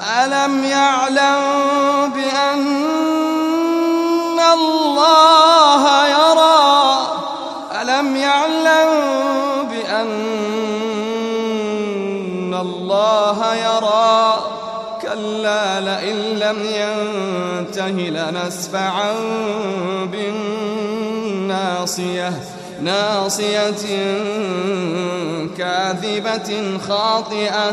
ألم يعلم بأن الله يرى؟ ألم يعلم بأن الله يرى؟ كلا لئن لم ينته لنسفعا بالناصية ناصية كاذبة خاطئة.